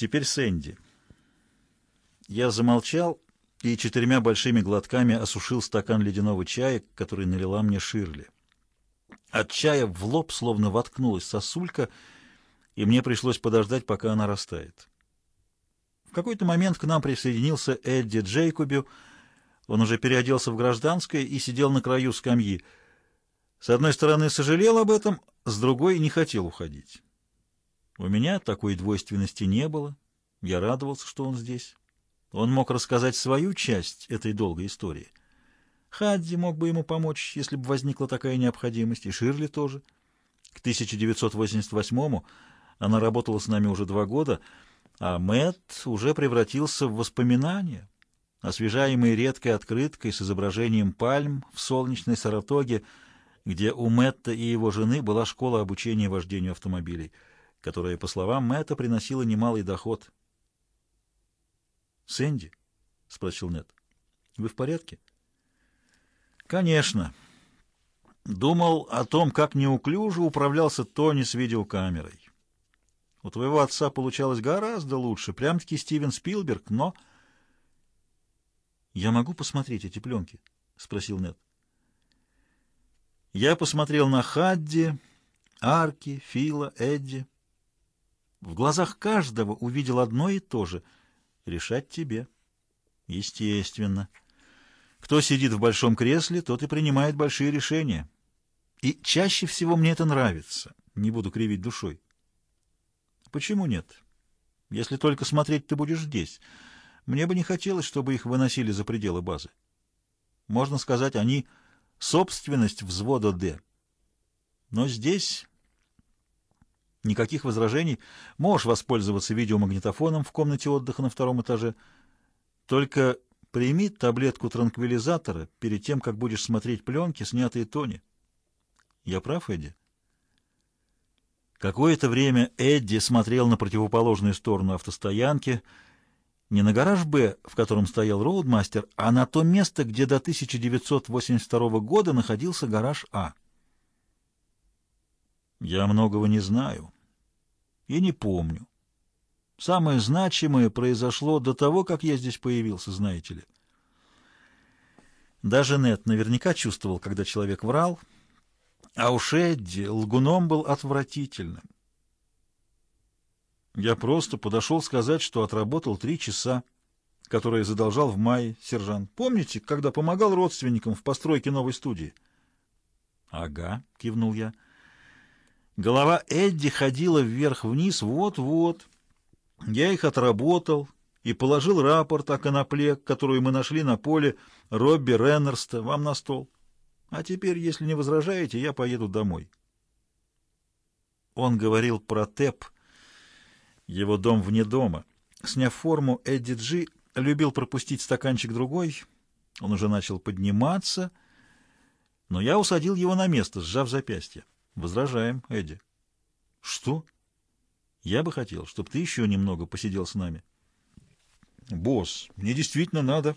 Теперь Сэнди. Я замолчал и четырьмя большими глотками осушил стакан ледяного чая, который налила мне Ширли. От чая в лоб словно воткнулась сосулька, и мне пришлось подождать, пока она растает. В какой-то момент к нам присоединился Эдди Джейкобю. Он уже переоделся в гражданское и сидел на краю скамьи. С одной стороны, сожалел об этом, с другой — не хотел уходить. У меня такой двойственности не было. Я радовался, что он здесь. Он мог рассказать свою часть этой долгой истории. Хадди мог бы ему помочь, если бы возникла такая необходимость, и Ширли тоже. К 1988-му она работала с нами уже два года, а Мэтт уже превратился в воспоминания, освежаемые редкой открыткой с изображением пальм в солнечной Саратоге, где у Мэтта и его жены была школа обучения вождению автомобилей, которая, по словам Мэтта, приносила немалый доход. «Сэнди?» — спросил Нет. «Вы в порядке?» «Конечно». Думал о том, как неуклюже управлялся Тони с видеокамерой. У твоего отца получалось гораздо лучше, прям-таки Стивен Спилберг, но... «Я могу посмотреть эти пленки?» — спросил Нет. Я посмотрел на Хадди, Арки, Фила, Эдди. В глазах каждого увидел одно и то же — Решать тебе. Естественно. Кто сидит в большом кресле, тот и принимает большие решения. И чаще всего мне это нравится. Не буду кривить душой. Почему нет? Если только смотреть ты будешь здесь. Мне бы не хотелось, чтобы их выносили за пределы базы. Можно сказать, они собственность взвода «Д». Но здесь Никаких возражений. Можешь воспользоваться видеомагнитофоном в комнате отдыха на втором этаже. Только прими таблетку транквилизатора перед тем, как будешь смотреть пленки, снятые Тони. Я прав, Эдди? Какое-то время Эдди смотрел на противоположную сторону автостоянки, не на гараж «Б», в котором стоял роудмастер, а на то место, где до 1982 года находился гараж «А». Я многого не знаю и не помню. Самое значимое произошло до того, как я здесь появился, знаете ли. Даже Нет наверняка чувствовал, когда человек врал, а уж Эдди лгуном был отвратительным. Я просто подошел сказать, что отработал три часа, которые задолжал в мае сержант. Помните, когда помогал родственникам в постройке новой студии? — Ага, — кивнул я, — Голова Эдди ходила вверх-вниз, вот-вот. Я их отработал и положил рапорт о конопле, которую мы нашли на поле Робби Реннерста, вам на стол. А теперь, если не возражаете, я поеду домой. Он говорил про ТЭП, его дом вне дома. Сняв форму, Эдди Джи любил пропустить стаканчик другой. Он уже начал подниматься, но я усадил его на место, сжав запястье. Возражаем, Эдди. Что? Я бы хотел, чтобы ты еще немного посидел с нами. Босс, мне действительно надо.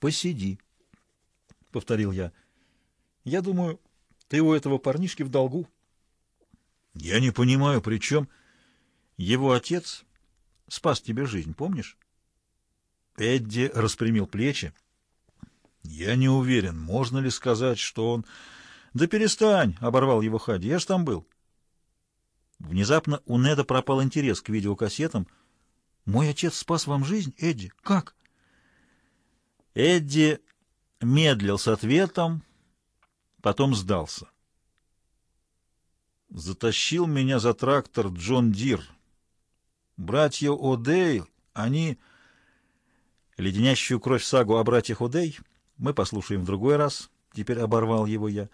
Посиди, повторил я. Я думаю, ты у этого парнишки в долгу. Я не понимаю, при чем его отец спас тебе жизнь, помнишь? Эдди распрямил плечи. Я не уверен, можно ли сказать, что он... «Да перестань!» — оборвал его Хади. «Я ж там был». Внезапно у Неда пропал интерес к видеокассетам. «Мой отец спас вам жизнь, Эдди? Как?» Эдди медлил с ответом, потом сдался. Затащил меня за трактор John Deere. Братья О'Дей, они... Леденящую кровь сагу о братьях О'Дей мы послушаем в другой раз. Теперь оборвал его я.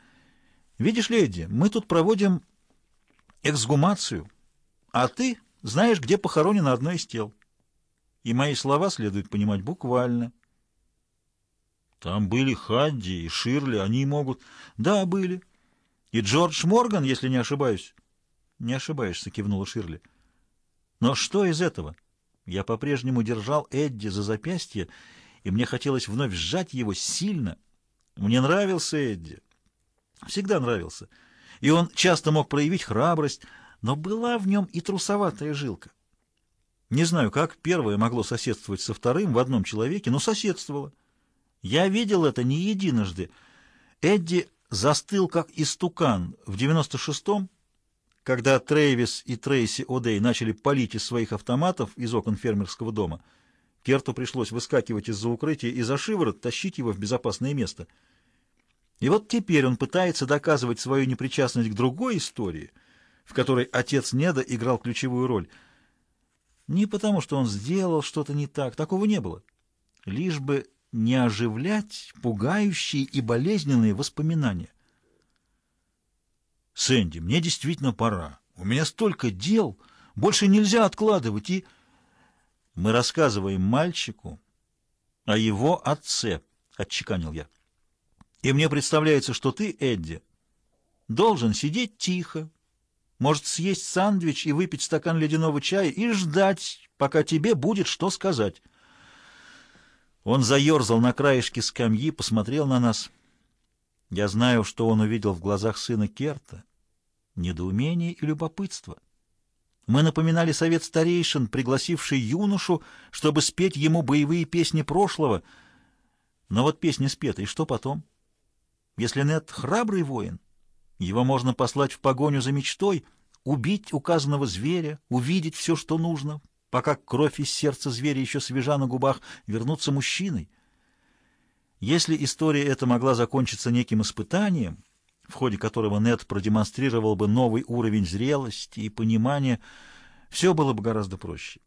Видишь, леди, мы тут проводим эксгумацию, а ты знаешь, где похоронено одно из тел. И мои слова следует понимать буквально. Там были Хадди и Ширли, они могут... Да, были. И Джордж Морган, если не ошибаюсь. Не ошибаешься, кивнула Ширли. Но что из этого? Я по-прежнему держал Эдди за запястье, и мне хотелось вновь сжать его сильно. Мне нравился Эдди всегда нравился, и он часто мог проявить храбрость, но была в нем и трусоватая жилка. Не знаю, как первое могло соседствовать со вторым в одном человеке, но соседствовало. Я видел это не единожды. Эдди застыл как истукан в 96-м, когда Трейвис и Трейси О'Дей начали палить из своих автоматов из окон фермерского дома. Керту пришлось выскакивать из-за укрытия и за шиворот тащить его в безопасное место. И вот теперь он пытается доказывать свою непричастность к другой истории, в которой отец Неда играл ключевую роль — не потому, что он сделал что-то не так, такого не было. Лишь бы не оживлять пугающие и болезненные воспоминания. «Сэнди, мне действительно пора. У меня столько дел, больше нельзя откладывать, и...» «Мы рассказываем мальчику о его отце», — отчеканил я. «И мне представляется, что ты, Эдди, должен сидеть тихо, может съесть сандвич и выпить стакан ледяного чая и ждать, пока тебе будет что сказать. Он заерзал на краешке скамьи, посмотрел на нас. Я знаю, что он увидел в глазах сына Керта. Недоумение и любопытство. Мы напоминали совет старейшин, пригласивший юношу, чтобы спеть ему боевые песни прошлого. Но вот песня спета, и что потом? Если Нет храбрый воин, его можно послать в погоню за мечтой, убить указанного зверя, увидеть все, что нужно, пока кровь из сердца зверя еще свежа на губах, вернуться мужчиной. Если история эта могла закончиться неким испытанием, в ходе которого Нед продемонстрировал бы новый уровень зрелости и понимания, все было бы гораздо проще.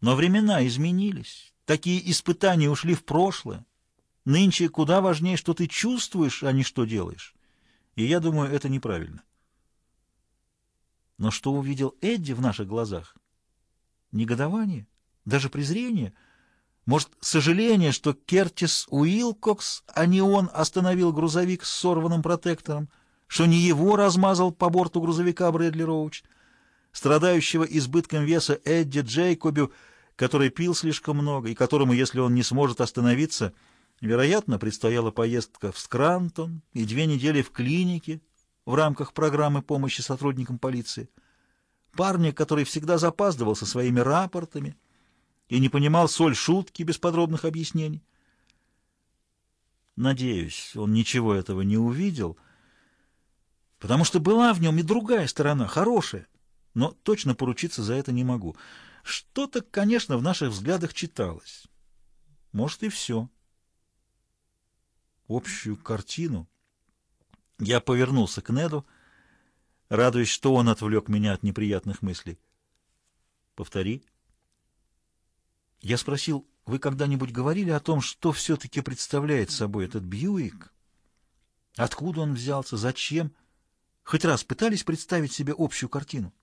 Но времена изменились, такие испытания ушли в прошлое. Нынче куда важнее, что ты чувствуешь, а не что делаешь. И я думаю, это неправильно. Но что увидел Эдди в наших глазах? Негодование? Даже презрение? Может, сожаление, что Кертис Уилкокс, а не он, остановил грузовик с сорванным протектором, что не его размазал по борту грузовика Брэдли Роуч, страдающего избытком веса Эдди Джейкобю, который пил слишком много и которому, если он не сможет остановиться, Вероятно, предстояла поездка в Скрантон и две недели в клинике в рамках программы помощи сотрудникам полиции. Парня, который всегда запаздывал со своими рапортами и не понимал соль шутки без подробных объяснений. Надеюсь, он ничего этого не увидел, потому что была в нем и другая сторона, хорошая, но точно поручиться за это не могу. Что-то, конечно, в наших взглядах читалось. Может, и все общую картину. Я повернулся к Неду, радуясь, что он отвлек меня от неприятных мыслей. «Повтори». Я спросил, вы когда-нибудь говорили о том, что все-таки представляет собой этот Бьюик? Откуда он взялся? Зачем? Хоть раз пытались представить себе общую картину?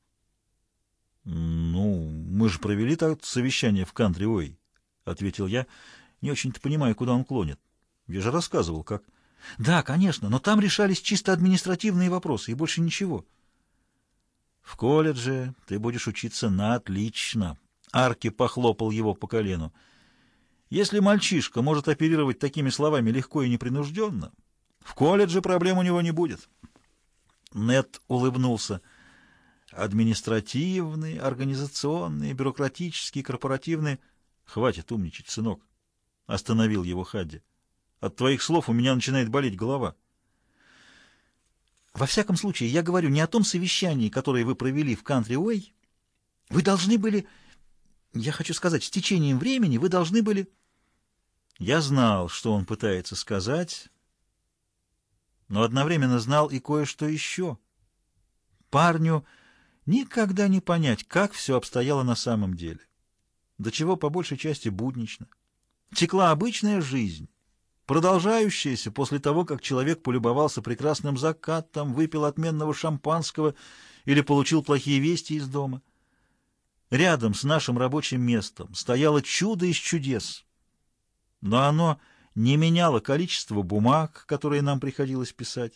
«Ну, мы же провели так совещание в Кантри-Ой», — ответил я. «Не очень-то понимаю, куда он клонит». Я же рассказывал, как... Да, конечно, но там решались чисто административные вопросы и больше ничего. В колледже ты будешь учиться на отлично. Арки похлопал его по колену. Если мальчишка может оперировать такими словами легко и непринужденно, в колледже проблем у него не будет. Нет улыбнулся. Административные, организационные, бюрократические, корпоративные. Хватит умничать, сынок. Остановил его Хадди. От твоих слов у меня начинает болеть голова. Во всяком случае, я говорю не о том совещании, которое вы провели в Кантри-Уэй. Вы должны были... Я хочу сказать, с течением времени вы должны были... Я знал, что он пытается сказать, но одновременно знал и кое-что еще. Парню никогда не понять, как все обстояло на самом деле. До чего по большей части буднично. Текла обычная жизнь продолжающаяся после того, как человек полюбовался прекрасным закатом, выпил отменного шампанского или получил плохие вести из дома. Рядом с нашим рабочим местом стояло чудо из чудес, но оно не меняло количество бумаг, которые нам приходилось писать.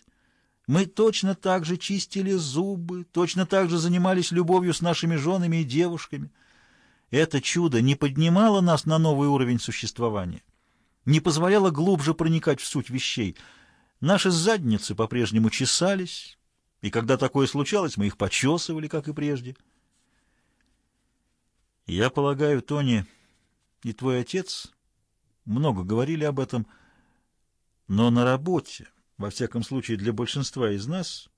Мы точно так же чистили зубы, точно так же занимались любовью с нашими женами и девушками. Это чудо не поднимало нас на новый уровень существования не позволяло глубже проникать в суть вещей. Наши задницы по-прежнему чесались, и когда такое случалось, мы их почесывали, как и прежде. Я полагаю, Тони и твой отец много говорили об этом, но на работе, во всяком случае для большинства из нас,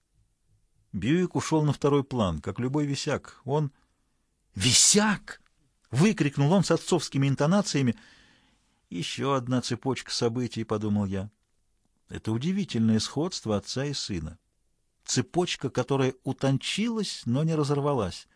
Бьюик ушел на второй план, как любой висяк. Он... «Висяк!» — выкрикнул он с отцовскими интонациями. «Еще одна цепочка событий», — подумал я. Это удивительное сходство отца и сына. Цепочка, которая утончилась, но не разорвалась.